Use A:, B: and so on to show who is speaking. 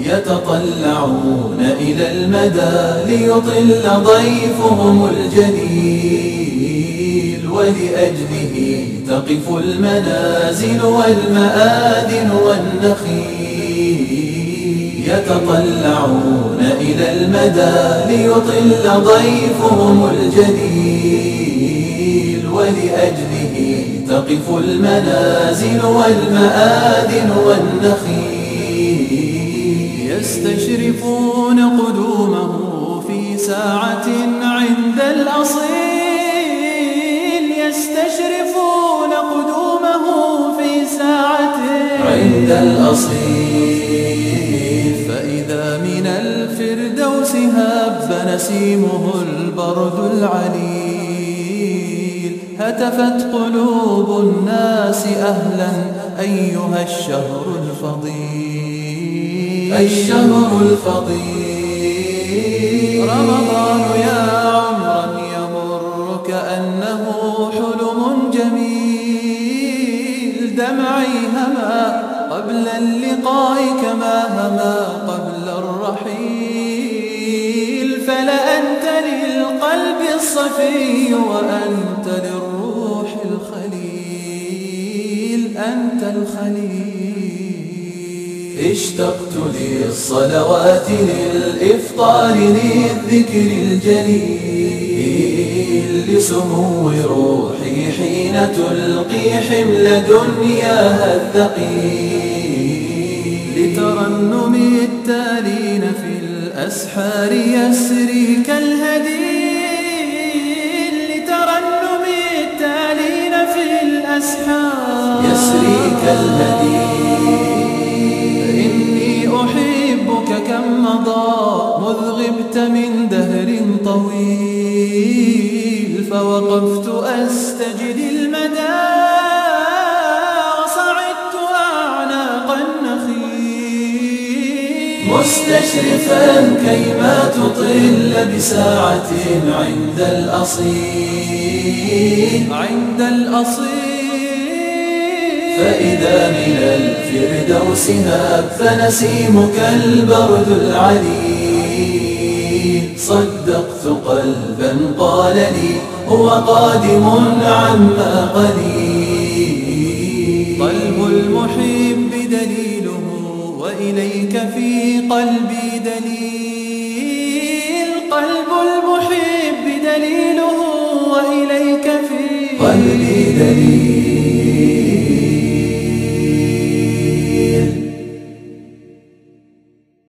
A: يتطلعون إلى المدى ليطل ضيفهم الجليل ولأجله تقف المنازل والمآذن والنخيل يتطلعون إلى المدى ليطل ضيفهم الجليل ولأجله تقف المنازل والمآذن والنخيل
B: يستشرفون قدومه في ساعة عند الأصيل. يستشرفون قدومه في ساعة
A: عند الأصيل.
B: فإذا من الفردوس هب نسيمه البرد العليل. هتفت قلوب الناس أهلا أيها الشهر الفضيل.
A: الشهر الفضيل.
B: رمضان يا عمرا يمر كأنه حلم جميل. دمعي هما قبل اللقاء كما هما قبل الرحيل. فلأنت للقلب الصفي وأنت للروح الخليل. أنت الخليل.
A: اشتقت للصلوات للإفطار للذكر الجليل لسمو روحي حين تلقي حمل دنياها الثقيل
B: لترنم التالين في الأسحار يسري كالهديل لترنم التالين في الأسحار
A: يسري كالهديل
B: دهر طويل فوقفت أستجد المدى وصعدت أعناق النخيل.
A: مستشرفا كيما تطل بساعة عند الأصيل.
B: عند الأصيل.
A: فإذا من الفردوس هب نسيمك البرد العليل. صدقت قلبا قال لي هو قادم عما قليل.
B: قلب المحب دليله وإليك في قلبي دليل. قلب المحب دليله وإليك في قلبي